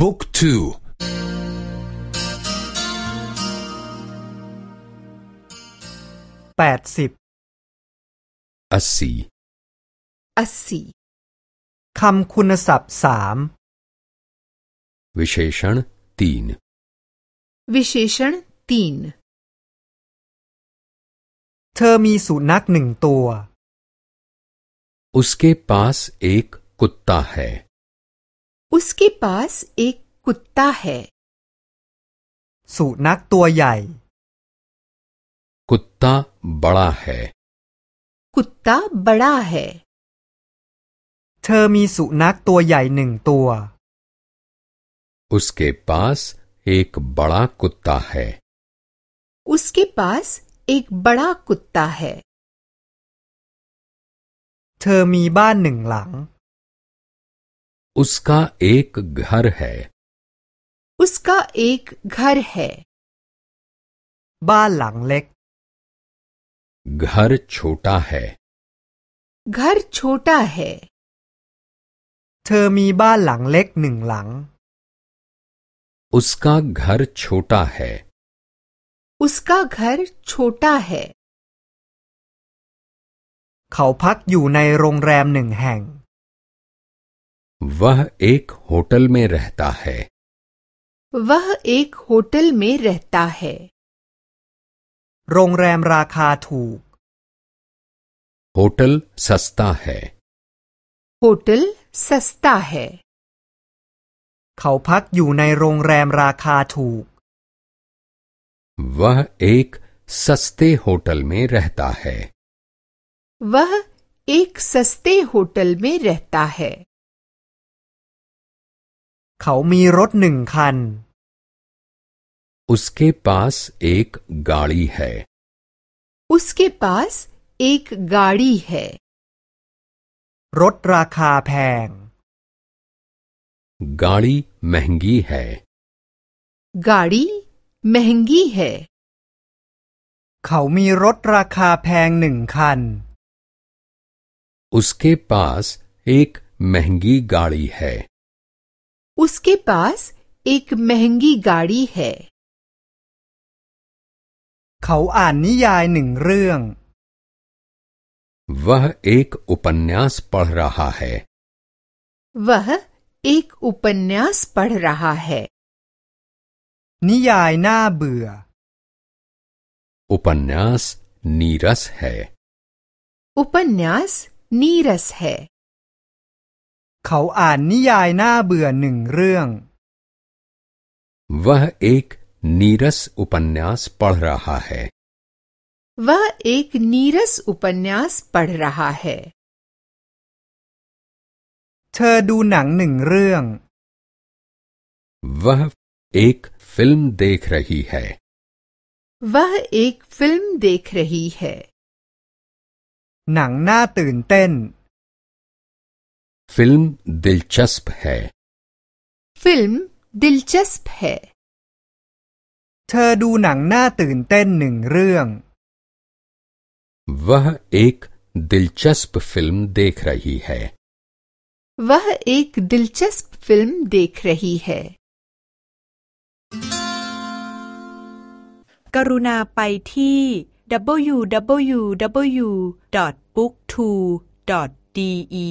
บุ๊กทูแปดสิบอัสซี अस्सी คำคุณศัพท์สาม วิเศษณตีน विशेषण तीन เธอมีสุนัขหนึ่งตัว उसके पास एक कुत्ता है उसके पास एक कुत्ता है สุนัขตัวใหญ่ कुत्ता बड़ा है कुत्ता बड़ा है เธอมีสุนัขตัวใหญ่หนึ่งตัว उसके पास एक बड़ा कुत्ता है उसके पास एक बड़ा कुत्ता है เธอมีบ้านหนึ่งหลัง उसका एक घर है उसका एक घर है บ้านหลังเล็ก घर छोटा है घर छोटा है เธอมีบ้านหลังเล็กหนึ่งหลัง उसका घर छोटा है उसका घर छोटा है เขาพักอยู่ในโรงแรมหนึ่งแห่ง वह एक होटल में रहता है वह एक होटल में रहता है โรงแรมราคาถูก होटल सस्ता है होटल सस्ता है เขาพักอยู่ในโรงแรมราคาถูก वह एक सस्ते होटल में रहता है वह एक सस्ते होटल में रहता है เขามีรถหนึ่งคัน उसके पास एक गाड़ी है उसके पास एक गाड़ी है รถราคาแพง गाड़ी महंगी है गाड़ी महंगी है เขามีรถราคาแพงหนึ่งคัน उसके पास एक महंगी गाड़ी है उसके पास एक महंगी गाड़ी है เขาอ่านนิยายหนึ่งเรื่อง वह एक उपन्यास पढ़ रहा है वह एक उपन्यास पढ़ रहा है นิยายน่าเบื่อ उपन्यास नीरस है उपन्यास नीरस है เขาอ่านนิยายน่าเบื่อหนึ่งเรื่อง वह एक नीरस उपन्यास पढ़ रहा है वह एक नीरस उपन्यास पढ़ रहा है เธอดูหนังหนึ่งเรื่อง वह एक फिल्म देख रही है वह एक फिल्म देख रही है หนังน่าตื่นเต้น फिल्म दिलचस्प है फिल्म दिलचस्प है เธอดูหนังน่าตื่นเต้นหนึ่งเรื่อง वह एक दिलचस्प फिल्म देख रही है वह एक दिलचस्प फिल्म देख रही है กรุณาไปที่ www.booktwo.de